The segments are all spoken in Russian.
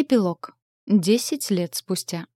Эпилог. Десять лет спустя.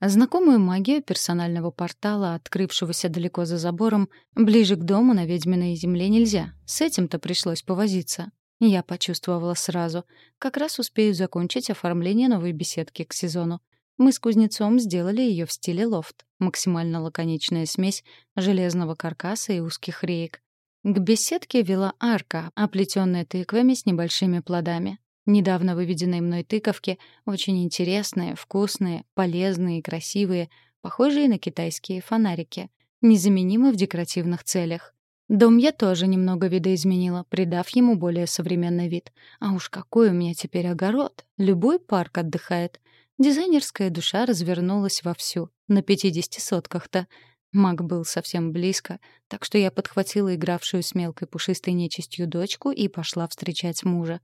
Знакомую магию персонального портала, открывшегося далеко за забором, ближе к дому на ведьминой земле нельзя. С этим-то пришлось повозиться. Я почувствовала сразу. Как раз успею закончить оформление новой беседки к сезону. Мы с кузнецом сделали ее в стиле лофт. Максимально лаконичная смесь железного каркаса и узких реек. К беседке вела арка, оплетенная тыквами с небольшими плодами. Недавно выведенные мной тыковки очень интересные, вкусные, полезные и красивые, похожие на китайские фонарики, незаменимы в декоративных целях. Дом я тоже немного видоизменила, придав ему более современный вид. А уж какой у меня теперь огород! Любой парк отдыхает. Дизайнерская душа развернулась вовсю, на пятидесяти сотках-то. Маг был совсем близко, так что я подхватила игравшую с мелкой пушистой нечистью дочку и пошла встречать мужа.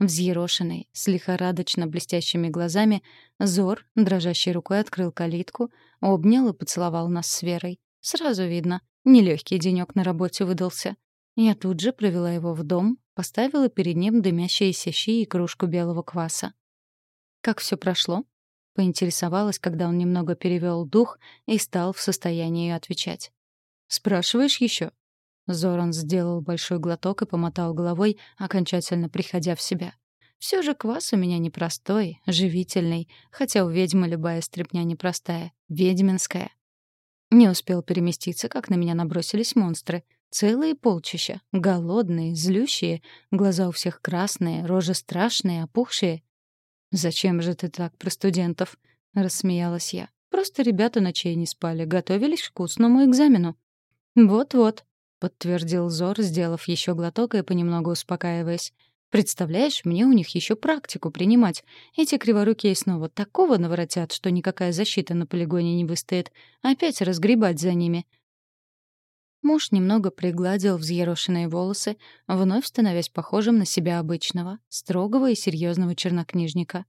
Взъерошенный, с лихорадочно блестящими глазами, Зор, дрожащей рукой открыл калитку, обнял и поцеловал нас с Верой. Сразу видно, нелегкий денек на работе выдался. Я тут же провела его в дом, поставила перед ним дымящиеся щи и кружку белого кваса. «Как все прошло?» — поинтересовалась, когда он немного перевел дух и стал в состоянии отвечать. «Спрашиваешь еще? Зоран сделал большой глоток и помотал головой, окончательно приходя в себя. Все же квас у меня непростой, живительный, хотя у ведьмы любая стряпня непростая, ведьминская. Не успел переместиться, как на меня набросились монстры. Целые полчища, голодные, злющие, глаза у всех красные, рожи страшные, опухшие. «Зачем же ты так про студентов?» — рассмеялась я. «Просто ребята ночей не спали, готовились к вкусному экзамену». «Вот-вот», подтвердил Зор, сделав еще глоток и понемногу успокаиваясь. Представляешь, мне у них еще практику принимать. Эти криворукие снова такого наворотят, что никакая защита на полигоне не выстоит. Опять разгребать за ними. Муж немного пригладил взъерошенные волосы, вновь становясь похожим на себя обычного, строгого и серьезного чернокнижника.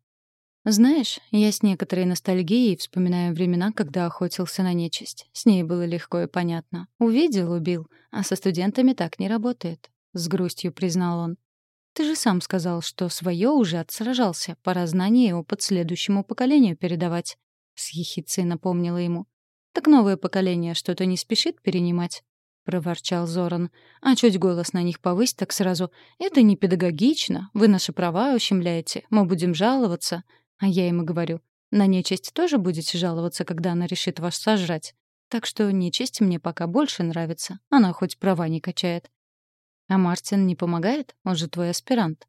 Знаешь, я с некоторой ностальгией вспоминаю времена, когда охотился на нечисть. С ней было легко и понятно. Увидел — убил, а со студентами так не работает. С грустью признал он. Ты же сам сказал, что свое уже отсражался, пора знания и опыт следующему поколению передавать. С ехицей напомнила ему. Так новое поколение что-то не спешит перенимать. — проворчал Зоран. «А чуть голос на них повысь, так сразу. Это не педагогично. Вы наши права ущемляете. Мы будем жаловаться. А я ему говорю, на нечисть тоже будете жаловаться, когда она решит вас сожрать. Так что нечисть мне пока больше нравится. Она хоть права не качает. А Мартин не помогает? Он же твой аспирант.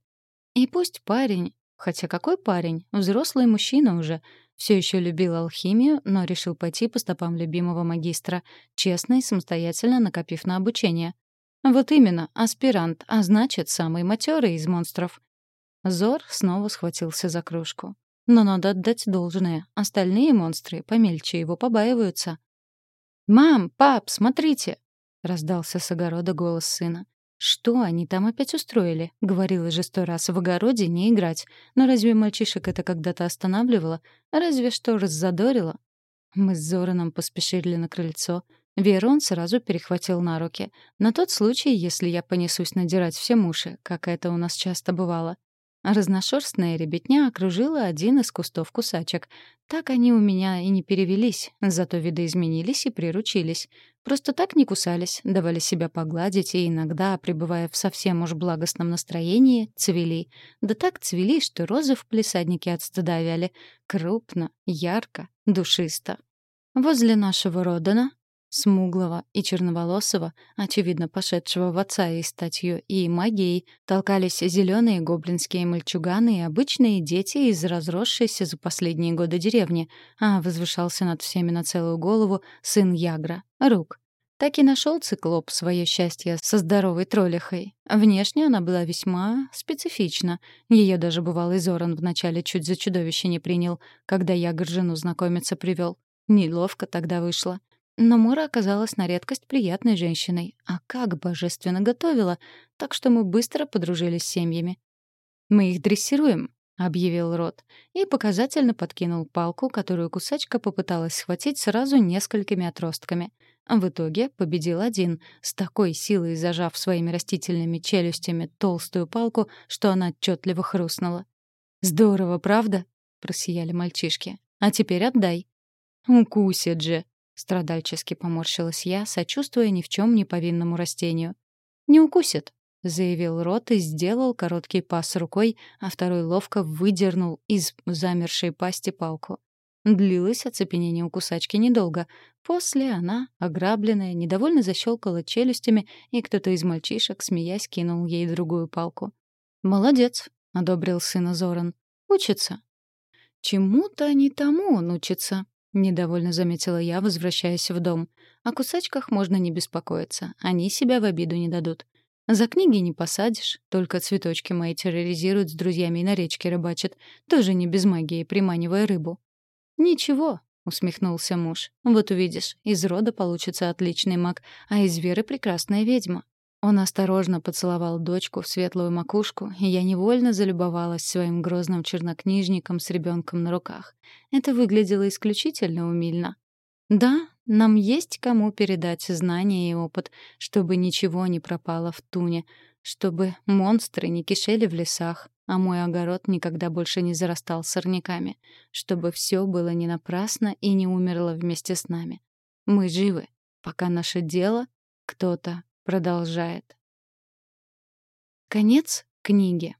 И пусть парень, хотя какой парень, взрослый мужчина уже, все еще любил алхимию, но решил пойти по стопам любимого магистра, честно и самостоятельно накопив на обучение. Вот именно, аспирант, а значит, самый матерый из монстров. Зор снова схватился за кружку. Но надо отдать должное. Остальные монстры помельче его побаиваются. «Мам, пап, смотрите!» — раздался с огорода голос сына. «Что они там опять устроили?» — говорила же сто раз в огороде не играть. Но разве мальчишек это когда-то останавливало? Разве что раззадорило? Мы с Зораном поспешили на крыльцо. Веру сразу перехватил на руки. На тот случай, если я понесусь надирать все уши, как это у нас часто бывало. Разношерстная ребятня окружила один из кустов кусачек. Так они у меня и не перевелись, зато видоизменились и приручились. Просто так не кусались, давали себя погладить и иногда, пребывая в совсем уж благостном настроении, цвели. Да так цвели, что розы в палисаднике от стыда вяли. Крупно, ярко, душисто. Возле нашего Родана смуглого и черноволосого, очевидно пошедшего в отца и статью, и магией, толкались зеленые гоблинские мальчуганы и обычные дети из разросшейся за последние годы деревни, а возвышался над всеми на целую голову сын Ягра, Рук. Так и нашел циклоп свое счастье со здоровой троллихой. Внешне она была весьма специфична. Ее даже бывалый Зоран вначале чуть за чудовище не принял, когда Ягр жену знакомиться привел. Неловко тогда вышло. Но Мора оказалась на редкость приятной женщиной, а как божественно готовила, так что мы быстро подружились с семьями. «Мы их дрессируем», — объявил Рот, и показательно подкинул палку, которую кусачка попыталась схватить сразу несколькими отростками. В итоге победил один, с такой силой зажав своими растительными челюстями толстую палку, что она отчетливо хрустнула. «Здорово, правда?» — просияли мальчишки. «А теперь отдай». «Укусит же!» — страдальчески поморщилась я, сочувствуя ни в чем не повинному растению. «Не укусит», — заявил Рот и сделал короткий пас рукой, а второй ловко выдернул из замершей пасти палку. Длилось оцепенение у кусачки недолго. После она, ограбленная, недовольно защелкала челюстями, и кто-то из мальчишек, смеясь, кинул ей другую палку. «Молодец», — одобрил сына Зоран. «Учится». «Чему-то не тому он учится», — недовольно заметила я, возвращаясь в дом. «О кусачках можно не беспокоиться. Они себя в обиду не дадут. За книги не посадишь, только цветочки мои терроризируют с друзьями и на речке рыбачат, тоже не без магии, приманивая рыбу. «Ничего», — усмехнулся муж. «Вот увидишь, из рода получится отличный маг, а из Веры прекрасная ведьма». Он осторожно поцеловал дочку в светлую макушку, и я невольно залюбовалась своим грозным чернокнижником с ребенком на руках. Это выглядело исключительно умильно. Да, нам есть кому передать знания и опыт, чтобы ничего не пропало в туне, чтобы монстры не кишели в лесах, а мой огород никогда больше не зарастал сорняками, чтобы все было не напрасно и не умерло вместе с нами. Мы живы, пока наше дело кто-то продолжает. Конец книги.